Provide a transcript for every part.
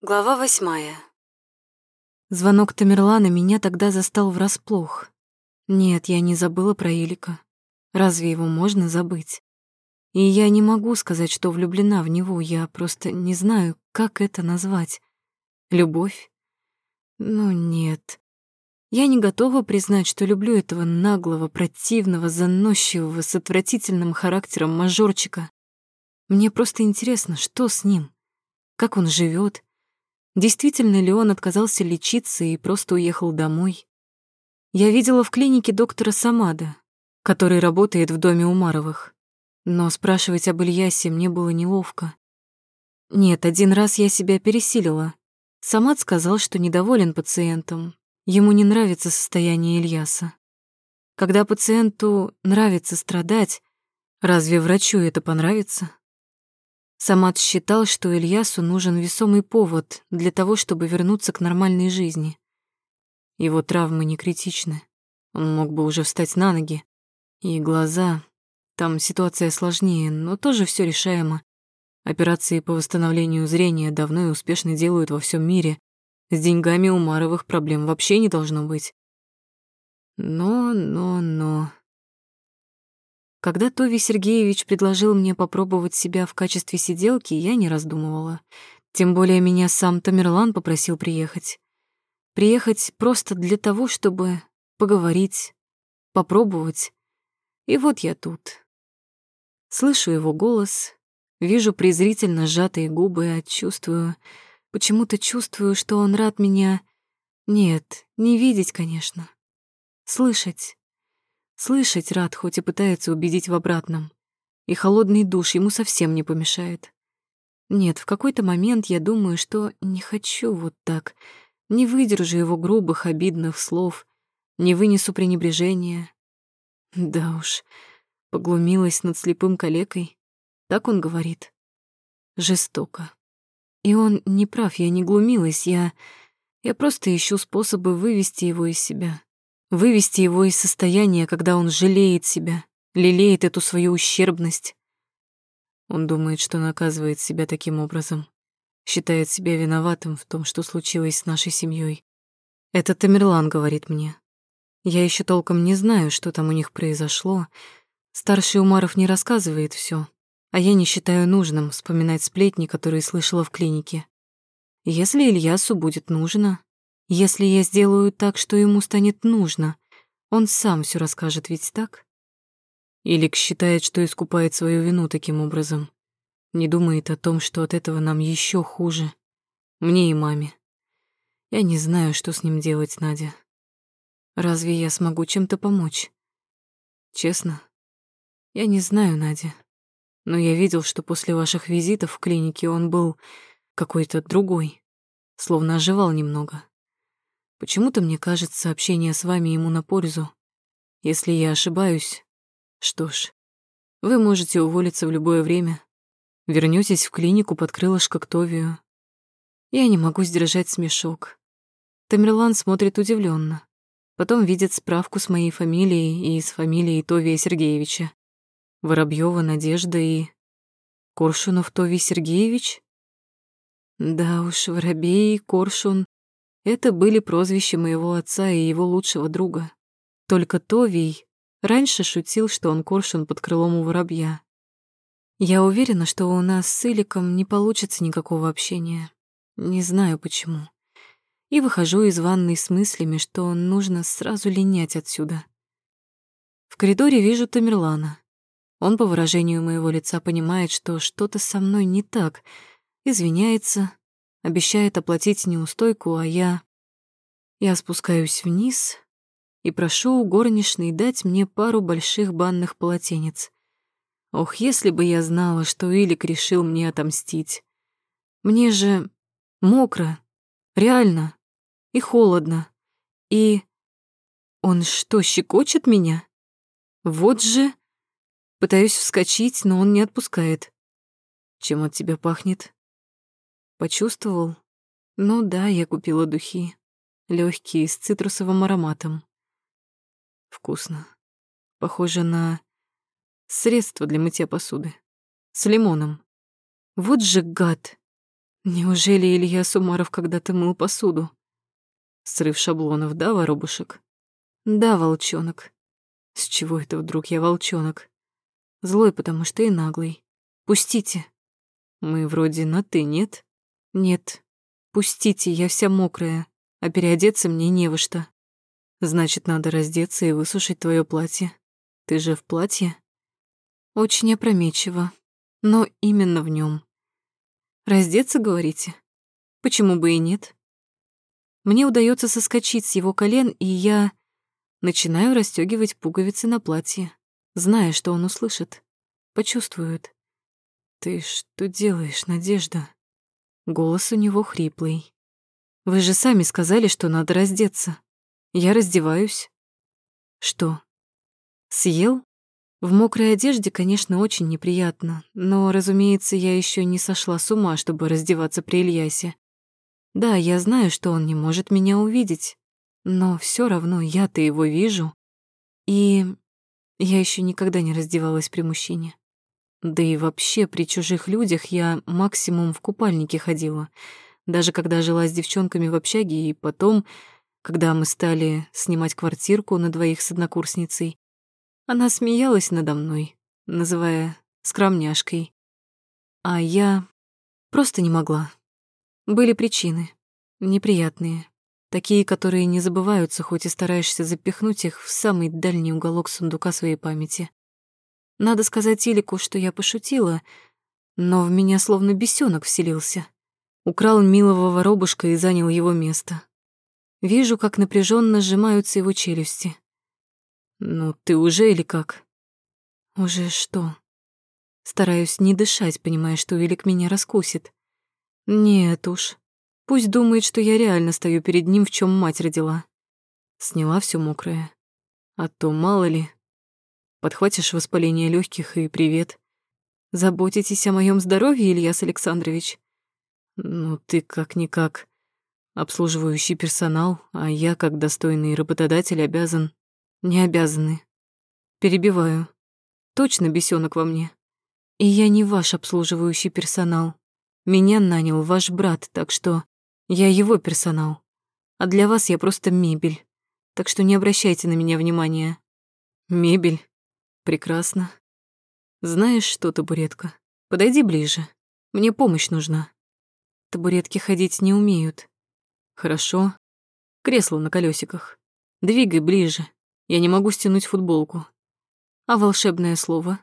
Глава восьмая. Звонок Тамерлана меня тогда застал врасплох. Нет, я не забыла про Илика. Разве его можно забыть? И я не могу сказать, что влюблена в него, я просто не знаю, как это назвать. Любовь? Ну нет. Я не готова признать, что люблю этого наглого, противного, заносчивого, с отвратительным характером мажорчика. Мне просто интересно, что с ним, как он живет, Действительно ли он отказался лечиться и просто уехал домой? Я видела в клинике доктора Самада, который работает в доме Умаровых. Но спрашивать об Ильясе мне было неловко. Нет, один раз я себя пересилила. Самад сказал, что недоволен пациентом. Ему не нравится состояние Ильяса. Когда пациенту нравится страдать, разве врачу это понравится? Самат считал, что Ильясу нужен весомый повод для того, чтобы вернуться к нормальной жизни. Его травмы не критичны. Он мог бы уже встать на ноги. И глаза... Там ситуация сложнее, но тоже все решаемо. Операции по восстановлению зрения давно и успешно делают во всем мире. С деньгами у Маровых проблем вообще не должно быть. Но, но, но... Когда Тови Сергеевич предложил мне попробовать себя в качестве сиделки, я не раздумывала. Тем более меня сам Тамерлан попросил приехать. Приехать просто для того, чтобы поговорить, попробовать. И вот я тут. Слышу его голос, вижу презрительно сжатые губы, а чувствую... Почему-то чувствую, что он рад меня... Нет, не видеть, конечно. Слышать. Слышать рад, хоть и пытается убедить в обратном. И холодный душ ему совсем не помешает. Нет, в какой-то момент я думаю, что не хочу вот так. Не выдержу его грубых, обидных слов, не вынесу пренебрежения. Да уж, поглумилась над слепым калекой. Так он говорит. Жестоко. И он не прав, я не глумилась, я... Я просто ищу способы вывести его из себя вывести его из состояния, когда он жалеет себя, лелеет эту свою ущербность. Он думает, что наказывает себя таким образом, считает себя виноватым в том, что случилось с нашей семьей. Это Тамерлан говорит мне. Я еще толком не знаю, что там у них произошло. Старший Умаров не рассказывает все, а я не считаю нужным вспоминать сплетни, которые слышала в клинике. Если Ильясу будет нужно, если я сделаю так, что ему станет нужно, он сам все расскажет, ведь так? Илик считает, что искупает свою вину таким образом. Не думает о том, что от этого нам еще хуже. Мне и маме. Я не знаю, что с ним делать, Надя. Разве я смогу чем-то помочь? Честно, я не знаю, Надя. Но я видел, что после ваших визитов в клинике он был какой-то другой, словно оживал немного. Почему-то мне кажется, общение с вами ему на пользу. Если я ошибаюсь, что ж, вы можете уволиться в любое время. Вернётесь в клинику под крылышко к Товию. Я не могу сдержать смешок. Тамерлан смотрит удивленно. Потом видит справку с моей фамилией и с фамилией Товия Сергеевича. Воробьева Надежда и... Коршунов Товий Сергеевич? Да уж, Воробей Коршун это были прозвища моего отца и его лучшего друга. Только Товий раньше шутил, что он коршун под крылом у воробья. Я уверена, что у нас с Иликом не получится никакого общения. Не знаю почему. И выхожу из ванной с мыслями, что нужно сразу линять отсюда. В коридоре вижу Тамерлана. Он по выражению моего лица понимает, что что-то со мной не так, извиняется, обещает оплатить неустойку, а я... Я спускаюсь вниз и прошу у горничной дать мне пару больших банных полотенец. Ох, если бы я знала, что Илик решил мне отомстить. Мне же мокро, реально, и холодно. И он что, щекочет меня? Вот же... Пытаюсь вскочить, но он не отпускает. Чем от тебя пахнет? Почувствовал? Ну да, я купила духи. Легкие, с цитрусовым ароматом. Вкусно. Похоже на средство для мытья посуды. С лимоном. Вот же гад. Неужели Илья Сумаров когда-то мыл посуду? Срыв шаблонов, да, воробушек? Да, волчонок. С чего это вдруг я волчонок? Злой, потому что и наглый. Пустите. Мы вроде на «ты», нет? Нет. Пустите, я вся мокрая, а переодеться мне не во что. Значит, надо раздеться и высушить твое платье. Ты же в платье? Очень опрометчиво, но именно в нем. Раздеться, говорите? Почему бы и нет? Мне удается соскочить с его колен, и я начинаю расстегивать пуговицы на платье, зная, что он услышит, почувствует. «Ты что делаешь, Надежда?» Голос у него хриплый. «Вы же сами сказали, что надо раздеться. Я раздеваюсь». «Что? Съел?» В мокрой одежде, конечно, очень неприятно, но, разумеется, я еще не сошла с ума, чтобы раздеваться при Ильясе. Да, я знаю, что он не может меня увидеть, но все равно я-то его вижу. И я еще никогда не раздевалась при мужчине. Да и вообще при чужих людях я максимум в купальнике ходила. Даже когда жила с девчонками в общаге, и потом, когда мы стали снимать квартирку на двоих с однокурсницей, она смеялась надо мной, называя скромняшкой. А я просто не могла. Были причины, неприятные, такие, которые не забываются, хоть и стараешься запихнуть их в самый дальний уголок сундука своей памяти. Надо сказать Илику, что я пошутила, но в меня словно бесенок вселился. Украл милого воробушка и занял его место. Вижу, как напряженно сжимаются его челюсти. «Ну, ты уже или как?» «Уже что?» Стараюсь не дышать, понимая, что Илик меня раскусит. Нет уж. Пусть думает, что я реально стою перед ним, в чем мать родила. Сняла все мокрое. А то мало ли, Подхватишь воспаление легких и привет. Заботитесь о моем здоровье, Ильяс Александрович? Ну, ты как-никак обслуживающий персонал, а я, как достойный работодатель, обязан... Не обязаны. Перебиваю. Точно бесенок во мне. И я не ваш обслуживающий персонал. Меня нанял ваш брат, так что я его персонал. А для вас я просто мебель. Так что не обращайте на меня внимания. Мебель? Прекрасно. Знаешь что, табуретка, подойди ближе. Мне помощь нужна. Табуретки ходить не умеют. Хорошо. Кресло на колесиках. Двигай ближе. Я не могу стянуть футболку. А волшебное слово?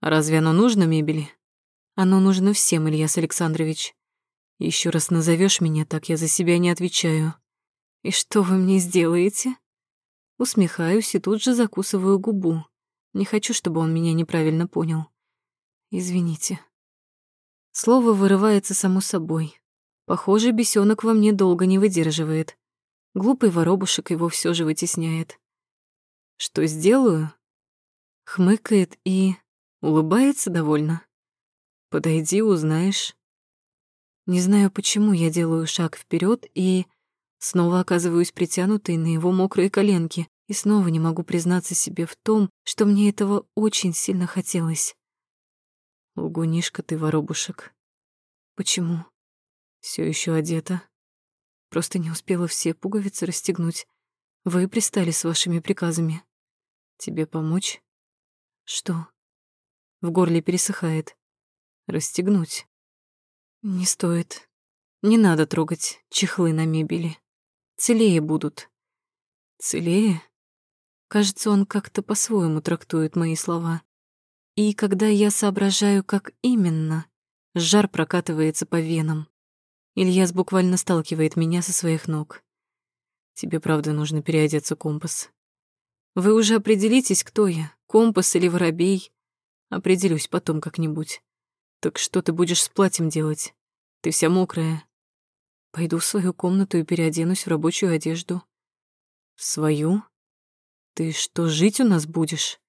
Разве оно нужно мебели? Оно нужно всем, Ильяс Александрович. Еще раз назовешь меня так, я за себя не отвечаю. И что вы мне сделаете? Усмехаюсь и тут же закусываю губу. Не хочу, чтобы он меня неправильно понял. Извините. Слово вырывается само собой. Похоже, бесенок во мне долго не выдерживает. Глупый воробушек его все же вытесняет. Что сделаю? Хмыкает и улыбается довольно. Подойди, узнаешь. Не знаю, почему я делаю шаг вперед и снова оказываюсь притянутой на его мокрые коленки и снова не могу признаться себе в том, что мне этого очень сильно хотелось. Лгунишка ты, воробушек. Почему? Все еще одета. Просто не успела все пуговицы расстегнуть. Вы пристали с вашими приказами. Тебе помочь? Что? В горле пересыхает. Расстегнуть. Не стоит. Не надо трогать чехлы на мебели. Целее будут. Целее? Кажется, он как-то по-своему трактует мои слова. И когда я соображаю, как именно, жар прокатывается по венам. Ильяс буквально сталкивает меня со своих ног. Тебе правда нужно переодеться, компас. Вы уже определитесь, кто я, компас или воробей. Определюсь потом как-нибудь. Так что ты будешь с платьем делать? Ты вся мокрая. Пойду в свою комнату и переоденусь в рабочую одежду. свою? «Ты что, жить у нас будешь?»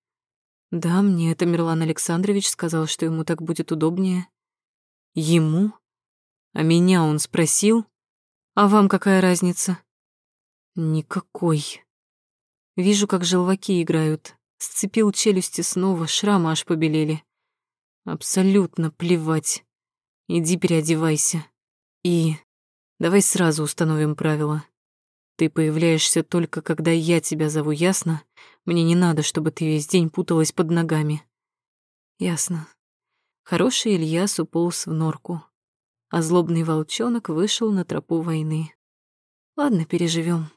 «Да, мне это Мирлан Александрович сказал, что ему так будет удобнее». «Ему? А меня он спросил? А вам какая разница?» «Никакой». Вижу, как желваки играют. Сцепил челюсти снова, шрамы аж побелели. Абсолютно плевать. Иди переодевайся. И давай сразу установим правила. Ты появляешься только, когда я тебя зову, ясно? Мне не надо, чтобы ты весь день путалась под ногами. Ясно. Хороший Ильяс уполз в норку, а злобный волчонок вышел на тропу войны. Ладно, переживем.